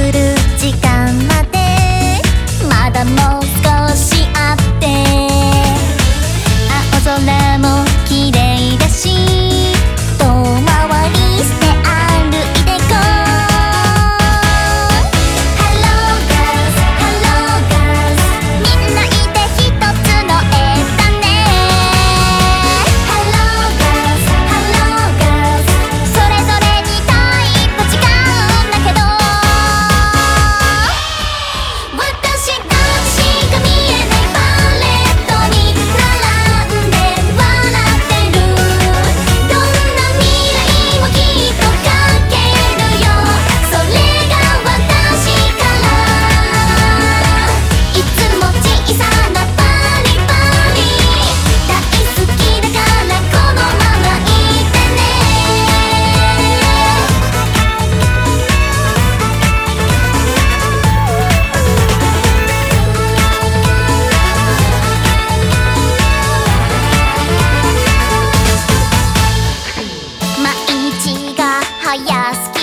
来る時間まで。まだもう Oh, yes.